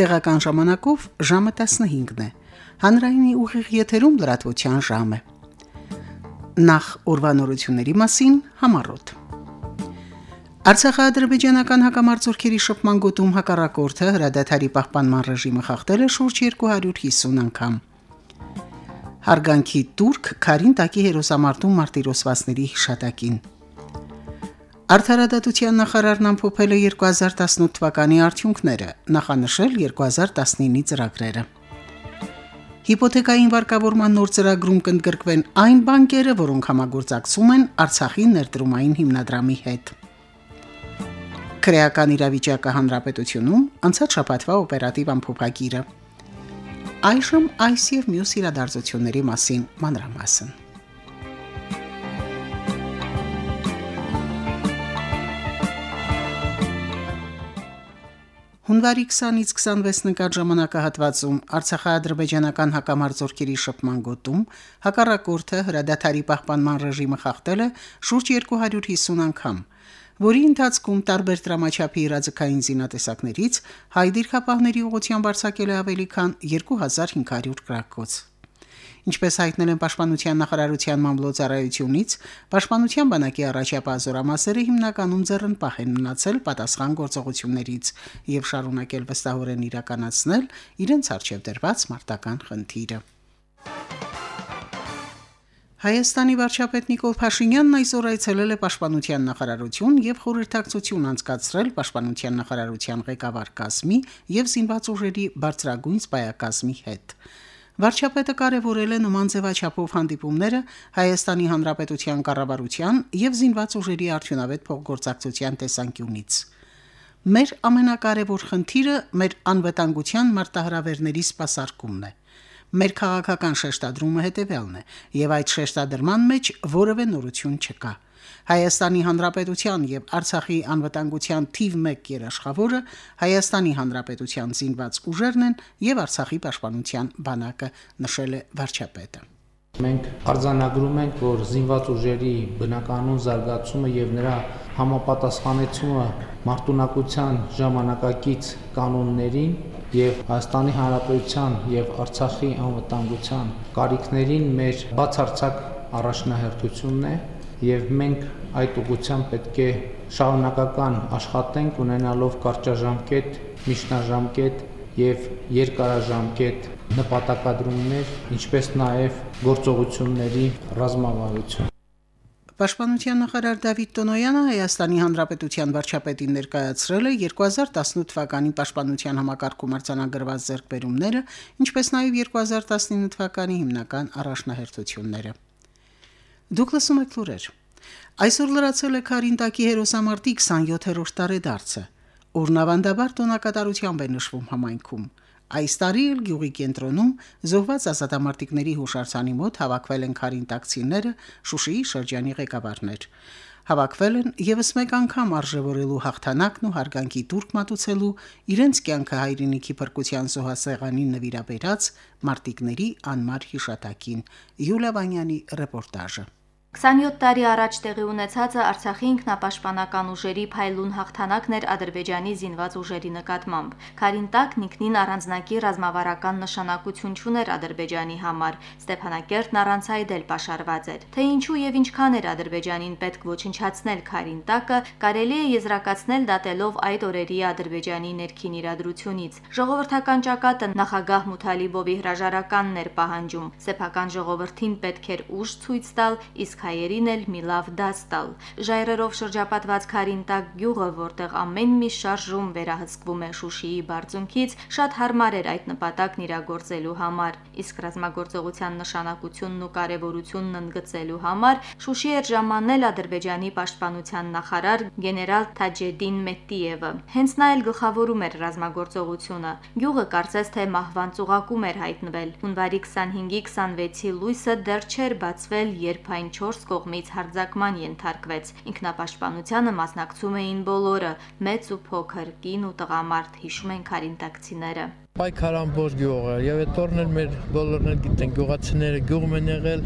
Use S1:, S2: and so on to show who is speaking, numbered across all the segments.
S1: Տեղական ժամանակով ժամը 15-ն է։ Հանրայինի ուղիղ եթերում լրատվության ժամը։ Նախ ուրվանորությունների մասին համառոտ։ Արցախա-ադրբեջանական հակամարտությունների շփման գոտում հակառակորդը հրադադարի պահպանման ռեժիմը խախտել է շուրջ 250 անգամ։ Հարգանքի Տուրք Քարին տակի հերոսամարտում մարտիրոսվածների հիշատակին։ Արդարադատության նախարարն ամփոփել է 2018 թվականի արդյունքները, նախանշել 2019-ի ծրագրերը։ Հիպոթեկային վարկավորման նոր ծրագրում կընդգրկվեն այն բանկերը, որոնք համագործակցում են Արցախի ներդրումային հիմնադրամի հետ։ Քրեական իրավիճակը հանրապետությունում անցած շաբաթվա օպերատիվ ամփոփագիրը։ Այժմ այս եւ մյուս իրադարձությունների մասին մանրամասն։ Հունվարի 20-ից 26 նկատ ժամանակահատվածում Արցախա-ադրբեջանական հակամարտությունների շփման գոտում հակառակորդը հրադադարի պահպանման ռեժիմը խախտել է շուրջ 250 անգամ, որի ընթացքում տարբեր դրամաչափի իրազեկային զինատեսակներից հայ դիրքապահների ուղղությամբ արձակել է ավելի քան 2500 գրակոց։ Ինչպես հայտնել են Պաշտպանության նախարարության մամլոյցարայությունից, Պաշտպանության բանակի առաջապահ զորամասերը հիմնականում ձեռնպահ են մնացել պատասխան գործողություններից եւ շարունակել վստահորեն իրականացնել իրենց արժեվ դրված մարտական խնդիրը։ Հայաստանի վարչապետ Նիկոլ Փաշինյանն այսօր այցելել է Պաշտպանության նախարարություն եւ խորհրդակցություն անցկացրել Պաշտպանության նախարարության ղեկավար կազմի եւ զինված ուժերի բարձրագույն սպայակազմի հետ։ Վարչապետը կարևորել է նման ձևաչափով հանդիպումները Հայաստանի Հանրապետության կառավարության եւ զինված ուժերի արդյունավետ փոխգործակցության տեսանկյունից։ Մեր ամենակարևոր խնդիրը մեր անվտանգության մարտահրավերների սպասարկումն է։ Մեր քաղաքական շեշտադրումը հետևյալն է, եւ այդ շեշտադրման մեջ որևէ նորություն չկա։ Հայաստանի Հանրապետության եւ Արցախի անվտանգության թիվ 1 երաշխավորը Հայաստանի Հանրապետության զինված ուժերն են եւ Արցախի պաշտպանության բանակը նշել է վարչապետը։
S2: Մենք արձանագրում ենք, որ զինված ուժերի բնականոն զարգացումը եւ նրա համապատասխանեցումը մարտունակության ժամանակակից կանոններին եւ Հայաստանի Հանրապետության եւ Արցախի անվտանգության կարիքներին մեր բացարձակ առաջնահերթությունն է եւ մենք այդ ուղղությամբ պետք է շարունակական աշխատենք ունենալով կարճաժամկետ, միջնաժամկետ եւ երկարաժամկետ նպատակադրումներ, ինչպես նաեւ գործողությունների ռազմավարություն։
S1: Պաշտպանության նախարար Դավիթ Տոնոյանը Հայաստանի Հանրապետության վարչապետին ներկայացրել է 2018 թվականի պաշտպանության համակարգում արձանագրված ձեռքբերումները, ինչպես նաև 2019 թվականի հիմնական առաջնահերթությունները։ Դուք լսում եք լուրեր։ Այսօր լրացել է Քարինտակի հերոսամարտի 27-րդ տարեդարձը, որն ավանդաբար տոնակատարությամբ է նշվում համայնքում։ Այս տարի էլ գյուղի կենտրոնում զոհված ազատամարտիկների հուշարձանի մոտ հավաքվել են Քարինտակցիները, Շուշիի շրջանի ղեկավարներ։ Հավաքվել են եւս մեկ անգամ արժևորելու հաղթանակն ու հարգանքի դուրք մատուցելու իրենց կյանքը հայրենիքի փրկության զոհասեղանին նվիրաբերած մարտիկների անմար հիշատակին։ Յուլիա Վանյանի ռեպորտաժը։
S3: 27 տարի առաջ տեղի ունեցածը Արցախի ինքնապաշտպանական ուժերի փայլուն հաղթանակն էր Ադրբեջանի զինված ուժերի նկատմամբ։ Խարինտակն ինքնին առանձնակի ռազմավարական նշանակություն չուներ Ադրբեջանի համար։ Ստեփանակերտն առանց այդ էլ պաշարված էր։ Թե ինչու եւ ինչքան էր Ադրբեջանին պետք ոչնչացնել Խարինտակը, կարելի է եզրակացնել դատելով այդ օրերի Ադրբեջանի ներքին իրադրությունից։ Ժողովրդական ճակատը նախագահ Մութալիբովի հրաժարականն էր պահանջում։ Սեփական ժողովրդին պետք էր ուժ ցույց տալ, իսկ իսկ հայերին էլ մի լավ դաս տալ։ Ժայռերով շրջապատված Խարինտակ գյուղը, որտեղ ամեն մի շարժում վերահսկվում է Շուշիի բարձունքից, շատ հարմար էր այդ նպատակն իրագործելու համար։ Իսկ ռազմագործողության նշանակությունն ու կարևորությունն ընդգծելու համար Շուշի էր ժամանել Ադրբեջանի պաշտպանության նախարար գեներալ Թաջեդին Մետիևը։ Հենց նա էլ գլխավորում էր ռազմագործողությունը։ Գյուղը կարծես թե մահվան ծուղակում էր հայտնվել։ Հունվարի 25-ի 26-ի լույսը դեռ չէր բացվել, երբ այն 4 4 կողմից հարձակման ենթարկվեց։ Ինքնապաշտպանությանը մասնակցում էին բոլորը՝ մեծ ու փոքր, կին ու տղամարդ, հիշում են քարինտակցիները
S4: պայքարանբոր գյուղ է եւ այդ օրն էլ մեր բոլորն էլ գիտեն գյուղացիները գյուղում են եղել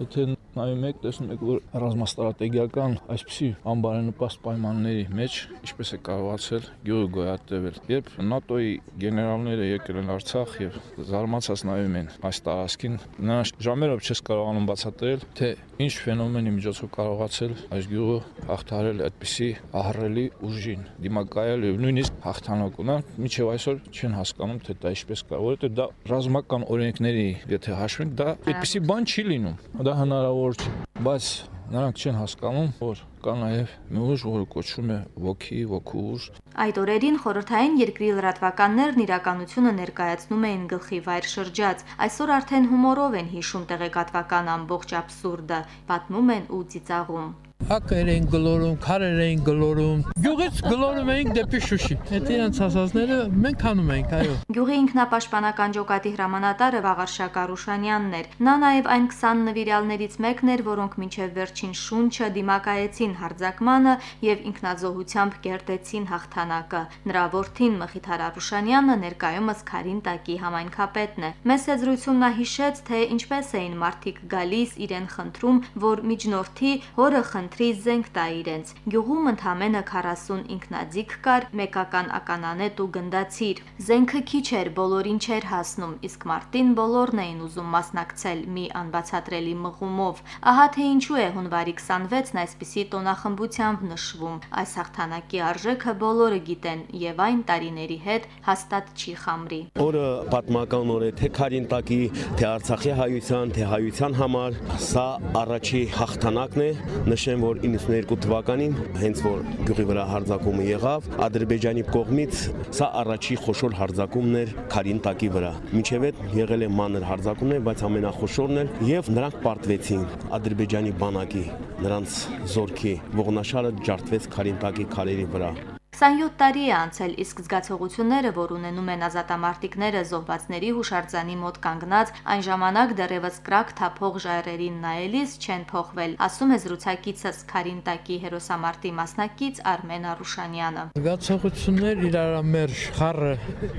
S5: եթե
S4: նայում եք, տեսնում եք, որ ռազմաստրատեգիական այսպիսի անբարենպաստ պայմանների մեջ ինչպես է կարողացել գյուղը գոյատևել։ Երբ ՆԱՏՕ-ի գեներալները եկել են Արցախ եւ զարմացած նայում են այս տարածքին, նրանց ժամերով չես կարողանում բացատրել, թե ինչ ֆենոմենի միջոցով կարողացել այս գյուղը հաղթարել այդպիսի ահռելի ուժին, դիմակայել եւ նույնիսկ հաղթանակ ունենալ, միջև այսօր չեն հասկանում, թե դա ինչպես կա, որովհետեւ դա ռազմական օրենքների, եթե հաշվենք, դա այդպիսի բան չի լինում։ Դա հնարավոր չէ, բայց նրանք չեն հասկանում, որ կա նաև մի ուժ, որը կոչվում է ոգի, ոգու ուժ։
S3: Այդ օրերին խորհրդային երկրի լրատվականներն իրականությունը ներկայացնում էին գլխի վայր շրջած։ Այսօր արդեն հումորով են հիշում տեղեկատվական ամբողջ абսուրդը, պատմում են ու ծիծաղում
S5: հակեր էին գլորում, քարեր էին գլորում։ Գյուղից գլորում էինք դեպի Շուշի։ Այդ իրանց ասածները մենք անում էինք, այո։
S3: Գյուղի ինքնապաշտպանական ջոկատի հրամանատարը Վաղարշակ Արուշանյանն էր։ Նա նաև այն 20 նվիրալներից մեկն էր, որոնք մինչև վերջին շունչը դիմակայեցին հարձակմանը եւ ինքնազոհությամբ կերտեցին հաղթանակը։ Նրա որդին Մխիթար Արուշանյանը ներկայումս Խարինտակի համայնքապետն է։ Մեծ զրույցում նա հիշեց, թե ինչպես էին մարդիկ գալիս իրեն խնդրում, որ միջնորդի հորը խնդրի խնդրի զենք տա իրենց։ Գյուղում ընդամենը 40 ինքնաձիգ կար, մեկական ականանետ ու գնդացիր։ Զենքը քիչ էր, բոլորին չէր հասնում, իսկ մարտին բոլորն էին ուզում մասնակցել մի անբացատրելի մղումով։ Ահա թե ինչու է հունվարի 26-ն այսպիսի տոնախմբությամբ նշվում։ Այս հաղթանակի արժեքը բոլորը գիտեն եւ այն տարիների հետ հաստատ չի խամրի։
S6: Օրը պատմական օր է թե Խարինտակի, թե Արցախի հայության, թե հայության համար, սա առաջի հաղթանակն է։ Նշեմ, եմ, որ 92 թվականին, հենց որ գյուղի վրա հարձակումը եղավ, Ադրբեջանի կողմից սա առաջի խոշոր հարձակումն էր Քարին տակի վրա։ Մինչև այդ եղել է մանր հարձակումներ, բայց ամենախոշորն էր եւ նրանք պարտվեցին Ադրբեջանի բանակի, նրանց զորքի ողնաշարը ջարդվեց Քարին տակի քարերի վրա։
S3: 27 տարի է անցել, իսկ զգացողությունները, որ ունենում են ազատամարտիկները զոհվածների հուշարձանի մոտ կանգնած, այն ժամանակ դեռևս կրակ թափող ժայռերին նայելիս չեն փոխվել, ասում է զրուցակիցս Խարինտակի հերոսամարտի մասնակից Արմեն Արուշանյանը։
S5: Զգացողություններ իրարամերժ, խառը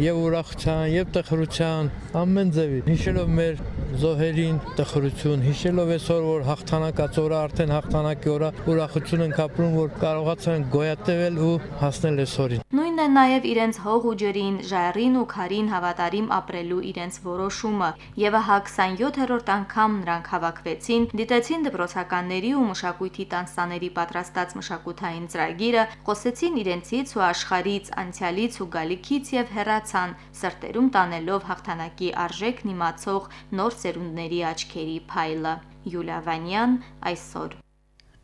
S5: եւ ուրախության, եւ տխրության, ամեն ձևի։ Հիշելով մեր զոհերին տխրություն, հիշելով այսօր որ հաղթանակած օրը արդեն հաղթանակի օրը ուրախություն ենք ապրում, որ կարողացան գոյատևել ու հասնել
S3: հասնել այսօրին։ Նույնն է նաև իրենց հող ու ջրին, ժայռին ու քարին հավատարիմ ապրելու իրենց որոշումը։ Եվ ահա 27-րդ անգամ նրանք հավաքվեցին, դիտեցին դպրոցականների ու մշակույթի տանսաների պատրաստած մշակութային ծրագիրը, խոսեցին իրենցից ու աշխարից, անցյալից ու գալիքից եւ հեռացան, սրտերում տանելով հաղթանակի արժեքն իմացող նոր սերունդների աչքերի փայլը։ Յուլիա Վանյան այսօր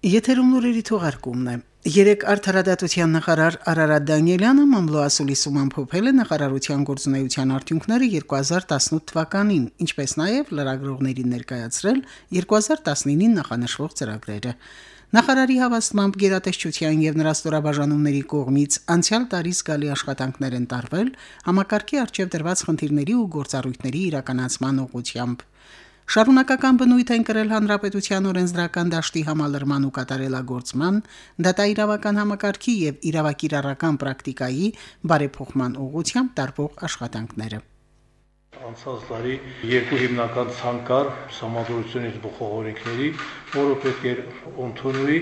S1: Եթերում նորերի թողարկումն է։ Երեք արդարադատության նախարար Արարատ Դանիելյանը մամլոասուլիսում ամփոփել է նախարարության գործունեության արդյունքները 2018 թվականին, ինչպես նաև լրագրողներին ներկայացրել 2019-ին նախանշվող ծրագրերը։ Նախարարի հավաստմամբ գերատեսչության եւ նրա ստորաբաժանումների կողմից անցյալ տարի զգալի աշխատանքներ են տարվել համակարգի արժեվ դրված խնդիրների ու գործառույթների իրականացման ուղղությամբ։ Շարունակական բնույթ են կրել հանրապետության օրենսդրական դաշտի համալրման ու կատարելագործման, դատաիրավական համակարգի եւ իրավակիրառական պրակտիկայի բարեփոխման ուղղությամբ տարբող աշխատանքները։
S7: Անցած տարի երկու հիմնական ցանկ կար համադրությունից բխող օրենքների, որը պետք էր ընդունվի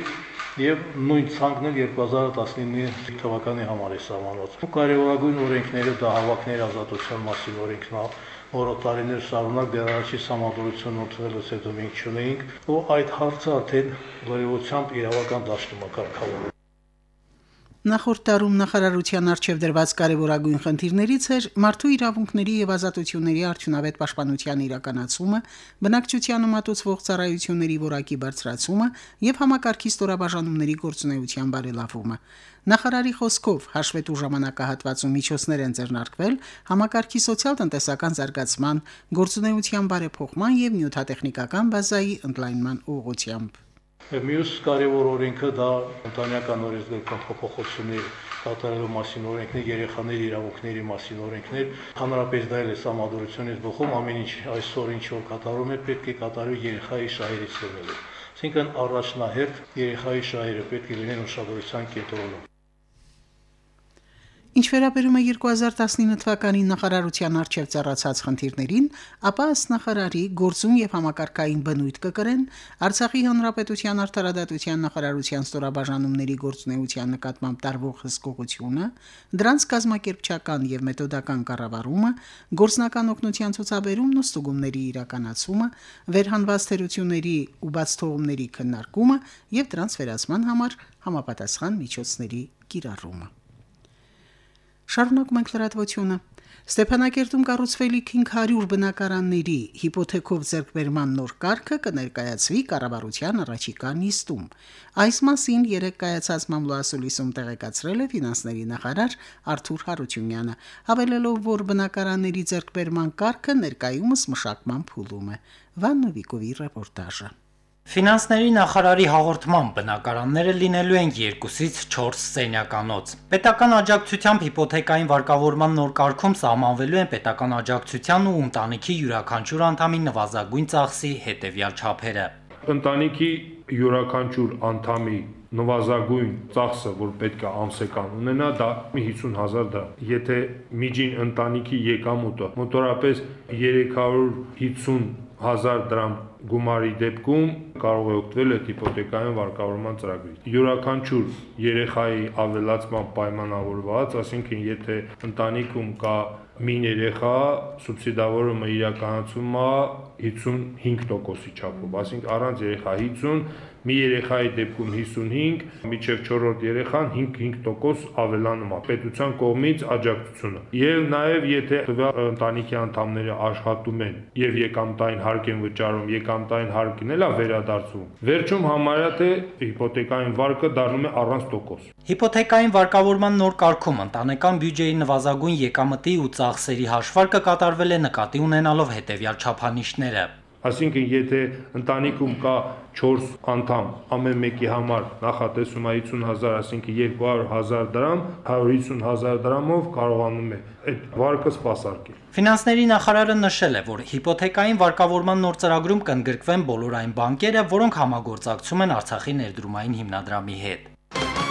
S7: եւ նույն ցանկն էլ 2019 թվականի համար է սահմանված։ Կարևորագույն օրենքները դա հավաքների ազատության մասին օրենքն է, որը տարիներ շարունակ դեռ առաջի համադրությունը ընդունելուց հետո մենք չունեինք, ու այդ հարցը արդեն լրիվությամբ իրավական դաշտում է կարգավորվում։
S1: Նախորդ տարում նախարարության արչև դրված կարևորագույն խնդիրներից էր մարդու իրավունքների եւ ազատությունների արդյունավետ պաշտպանության իրականացումը, բնակչությանը մատուցվող ծառայությունների որակի բարձրացումը եւ համակարգի ստորաբաժանումների գործունեության բարելավումը։ Նախարարի խոսքով հաշվետու ժամանակահատվածում միջոցներ են ձեռնարկվել համակարգի սոցիալ-տնտեսական զարգացման, գործունեության բարեփոխման եւ նյութատեխնիկական բազայի ընդլայնման ուղղությամբ։
S7: Մյուս կարևոր օրենքը դա ընտանեկան օրենսգրքան փոփոխություններ կատարելու մասին օրենքներ, երեխաների իրավունքների մասին օրենքներ, հանրապես դա էլ է համադրությունից բխում, ամեն ինչ այսօր ինչ որ կատարում է, պետք է կատարվի երեխայի շահերից ելնելով։ Այսինքն առաջնահերթ երեխայի շահերը պետք է լինեն ուշադրության կենտրոնում։
S1: Ինչ վերաբերում է 2019 թվականին նախարարության արչև ծառացած խնդիրներին, ապա ըստ նախարարի գործում եւ համակարգային բնույթ կկրեն Արցախի հանրապետության արտարադատության նախարարության ստորաբաժանումների գործունեության նկատմամբ տարվող հսկողությունը, դրանց կազմակերպչական եւ մեթոդական կառավարումը, գործնական օգնության ցուցաբերումն ու ստուգումների իրականացումը, վերհանված թերությունների ու բաց թողումների քննարկումը եւ դրանց վերացման համար համապատասխան միջոցների կիրառումը։ Շարունակում ենք լրատվությունը։ Ստեփանակերտում կառուցվելիք 500 բնակարանների հիպոթեքով ձեռքբերման նոր կարգը կներկայացվի կառավարության առաջիկա նիստում։ Այս մասին երեք կայացած մամլոասուլիսում տեղեկացրել է ֆինանսների նախարար Արթուր Հարությունյանը, հավելելով, որ բնակարանների ձեռքբերման կարգը ներկայումս մշակման փուլում է։ Վաննովիկովի ռեպորտաժը։
S8: Ֆինանսների նախարարի հաղորդմամբ բնակարանները լինելու են 2-ից 4 սենյականոց։ Պետական աջակցությամբ հիպոթեկային վարկավորման նոր կարգում սահմանվելու են պետական աջակցության ու ընտանիքի յուրաքանչյուր անդամի նվազագույն ծախսի հետևյալ չափերը։
S9: Ընտանիքի յուրաքանչյուր անդամի նվազագույն ծախսը, որ պետք է ամսական ունենա, դա 50000 դրամ։ Եթե միջին ընտանիքի եկամուտը մոտորապես 350 1000 դրամ գումարի դեպքում կարող է օգտվել այդ հիպոթեկային վարկավորման ծրագրից։ Յուրաքանչյուր երեխայի ավելացման պայմանավորված, ասինքն եթե ընտանիքում կա մին երեխա, սուբսիդավորումը իրականացում է 55%-ի չափով, ասինքն առանց երեխա 50, մի երեխայի դեպքում 55, միջև 4-րդ երեխան 5-5% ավելանում է պետության կողմից աջակցությունը։ Եվ նաև եթե ընտանիքի անդամները աշխատում են եւ եկամտային հարկ են վճարում, եկամտային հարկին էլա վերադարձում։ Վերջում համարյա թե հիպոթեկային վարկը դառնում է առանց տոկոս։
S8: Հիպոթեկային վարկավորման նոր կարգում ընտանեկան բյուջեի նվազագույն եկամտի ու ծախսերի հաշվարկը կատարվել է նկատի ունենալով հետևյալ չափանիշները։
S9: Այսինքն, եթե ընտանիքում կա 4 անդամ, ամեն մեկի համար նախատեսում է 50000, այսինքն 200000 դրամ, 150000 դրամով կարողանում է այդ վարկը սպասարկել։
S8: Ֆինանսների նախարարը նշել է, որ հիպոթեկային վարկավորման նոր ծրագրում կընդգրկվեն բոլոր այն բանկերը, որոնք համագործակցում են Արցախի ներդրումային հիմնադրամի հետ։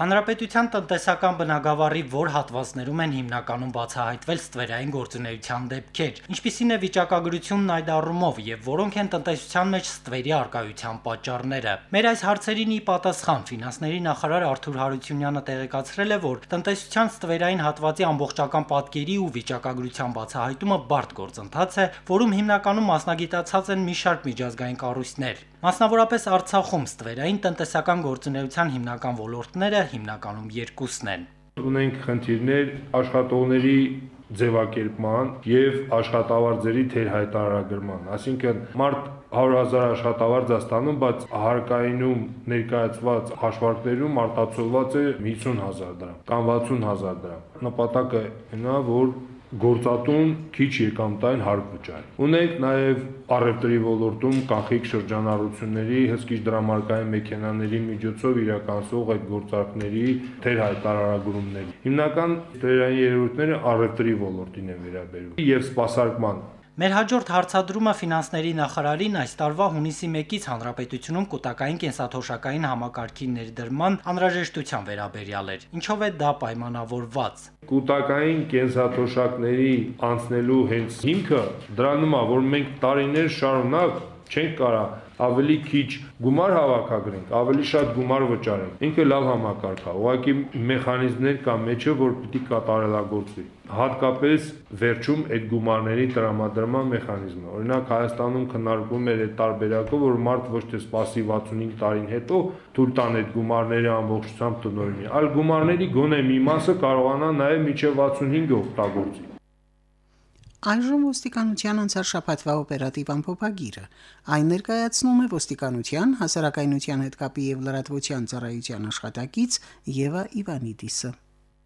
S8: Հանրապետության տնտեսական բնագավառի որ հատվածներում են հիմնականում բացահայտվել ստվերային գործունեության դեպքեր, ինչպիսին է վիճակագրությունն այդ առումով եւ որոնք են տնտեսության մեջ ստվերի արկայության պատճառները։ Մեր այս հարցերին ի պատասխան ֆինանսների նախարար Արթուր Հարությունյանը տեղեկացրել է, որ տնտեսության ստվերային հատվածի ամբողջական պատկերի ու վիճակագրության բացահայտումը բարդ գործընթաց է, որում հիմնականում մասնագիտացած են մի շարք միջազգային կառույցներ։ Մասնավորապես Արցախում ստվերային տնտեսական գործունեության հիմնական ոլորտները հիմնականում երկուսն են։
S9: Ունենք խնդիրներ աշխատողների ձևակերպման եւ աշխատավարձերի թերհայտարարագրման։ Այսինքն մարդ 100.000 աշխատավարձ է ստանում, բայց հարկայինում ներկայացված հաշվարկներում արտացոլված է 50.000 դրամ կամ 60.000 դրամ։ Նպատակը նա որ գործատուն քիչ եկամտային հարկ վճարի։ Ունենք նաև առևտրի ոլորտում կանխիկ շրջանառությունների հսկիչ դրամարկային մեքենաների միջոցով իրականացող այդ գործարքների թեր հայտարարագրումների։ Հիմնական դերային երևույթները առևտրի ոլորտին են վերաբերում եւ սպասարկման
S8: Մեր հաջորդ հարցադրումը ֆինանսների նախարարին այս տարվա հունիսի 1-ից հանրապետությունում կൂട്ടակային կենսաթոշակային համակարգի ներդրման անհրաժեշտության վերաբերյալ էր։ Ինչով է դա պայմանավորված։
S9: Կൂട്ടակային կենսաթոշակների անցնելու հենց հիմքը դրանում է, որ մենք տարիներ շարունակ չենք կարող ավելի քիչ գումար հավաքագրենք, ավելի շատ գումար վճարենք։ Ինքը լավ համակարգ է։ Ուղղակի մեխանիզմներ կա մեջը, որ պիտի կատարելագործվի։ Հատկապես վերջում այդ գումարների տրամադրման մեխանիզմը։ Օրինակ Հայաստանում քննարկվում էր այդ տարբերակը, որ մարդ ոչ թե սպասի 65 տարին հետո թույլ տան այդ գումարները ամբողջությամբ տնօրինի, այլ գումարների գոնե մի մասը կարողանա նաև միջև 65-ը օգտագործի։
S1: Այժմ ոստիկանության անցած շաբաթվա օպերատիվ ամփոփագիրը։ Այն ներկայացնում է ոստիկանության, հասարակայնության հետ կապի եւ լրատվության ծառայության աշխատակից Եվա Իվանիդիսը։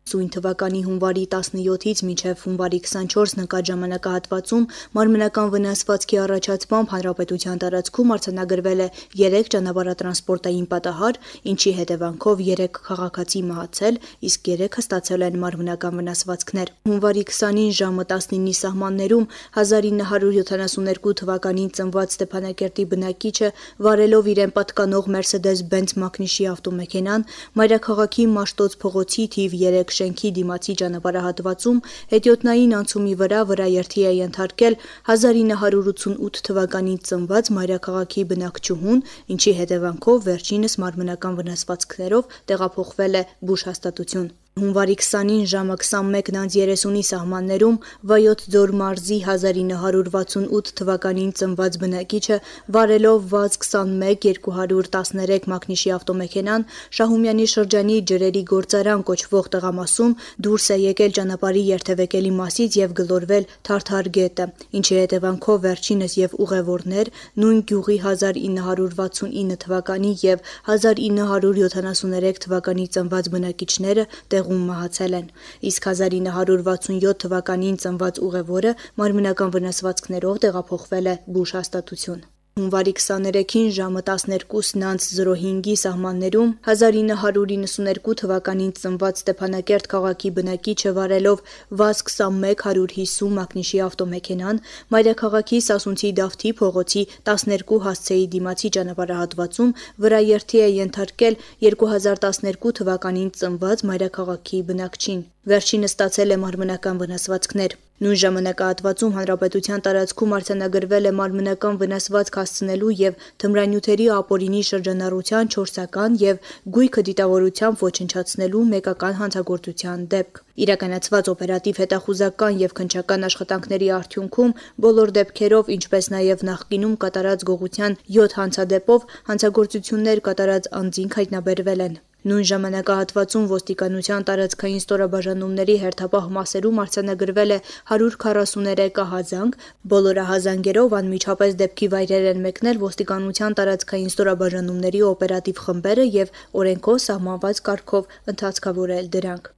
S10: Սույն թվականի հունվարի 17-ից մինչև հունվարի 24 նկատ ժամանակահատվածում մարմնական վնասվածքի առաջացմամբ հանրապետության տարածքում արձանագրվել է 3 ճանապարհատրանսպորտային պատահար, ինչի հետևանքով 3 քաղաքացի մահացել, իսկ 3-ը ստացել են մարմնական վնասվածքներ։ Հունվարի 20-ին ժամը 19-ի սահմաններում 1972 թվականին ծնված Ստեփանակերտի բնակիչը վարելով իրեն պատկանող Mercedes-Benz մակնիշի ավտոմեքենան մայրաքաղաքի Մաշտոց փողոցի թիվ 3 շենքի դիմացի ճանապարհահատվածում հետիոտնային անցումի վրա վրաերթի է ենթարկել 1988 թվականին ծնված մայրաքաղաքի բնակչուհուն, ինչի հետևանքով վերջինս մարմնական վնասվածքներով տեղափոխվել է բուժ հաստատություն։ Հունվարի 20-ին ժամը 21:30-ի սահմաններում Վայոց ձոր մարզի 1968 թվականին ծնված բնակիչը վարելով ՎԱԶ 21-213 մակնիշի ավտոմեքենան Շահումյանի շրջանի ջրերի գործարան կոչվող տեղամասում դուրս է եկել ճանապարհի երթևեկելի մասից եւ գլորվել Թարթար գետը, ինչի հետևանքով վերջինս եւ ուղևորներ նույն գյուղի 1969 թվականի եւ 1973 թվականի ծնված բնակիչները տեղում մահացել են, իսկ 1967 թվականին ծնված ուղևորը մարմնական վնասվածքներով տեղափոխվել է բուժ հաստատություն։ Հունվարի 23-ին ժամը 12:05-ի սահմաններում 1992 թվականին ծնված Ստեփանակերտ քաղաքի բնակիչը վարելով ՎԱԶ 21-150 մակնիշի ավտոմեքենան մայրաքաղաքի Սասունցի Դավթի փողոցի 12 հասցեի դիմացի ճանապարհահատվածում վրաերթի է ենթարկել 2012 թվականին ծնված մայրաքաղաքի բնակչին։ Վերջինը ստացել է մարմնական վնասվածքներ։ Նույն ժամանակահատվածում հանրապետության տարածքում արձանագրվել է մարմնական վնասվածք հասցնելու եւ թմրանյութերի ապօրինի շրջանառության 4-ական եւ գույքը դիտավորությամբ ոչնչացնելու մեկական հանցագործության դեպք։ Իրականացված օպերատիվ հետախուզական եւ քննչական աշխատանքների արդյունքում բոլոր դեպքերով, ինչպես նաեւ նախկինում կատարած գողության 7 հանցադեպով հանցագործություններ կատարած անձինք հայտնաբերվել են։ Նույն ժամանակահատվածում ոստիկանության տարածքային ստորաբաժանումների հերթապահ մասերում արձանագրվել է 143 ահազանգ, բոլոր ահազանգերով անմիջապես դեպքի վայրեր են մեկնել ոստիկանության տարածքային ստորաբաժանումների օպերատիվ խմբերը եւ օրենքով սահմանված կարգով ընթացքավորել դրանք։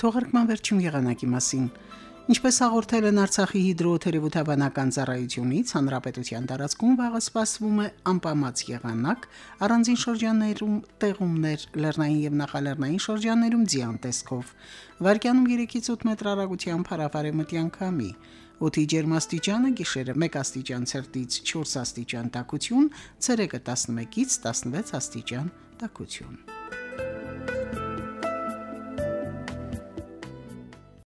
S1: Թողարկման վերջին եղանակի մասին։ Ինչպես հաղորդել են Արցախի հիդրոթերապևտաբանական ծառայությունից, հանրապետության տարածքում վաղը սպասվում է անպամած եղանակ, առանձին շրջաններում տեղումներ, լեռնային եւ նախալեռնային շրջաններում ձյան տեսքով։ Վարկյանում 3-ից 8 մետր հեռագությամբ հարավարեմտյան քամի։ Օդի ջերմաստիճանը գիշերը 1 աստիճան ցերտից 4 աստիճան տաքություն, ցերեկը 11-ից 16 աստիճան տաքություն։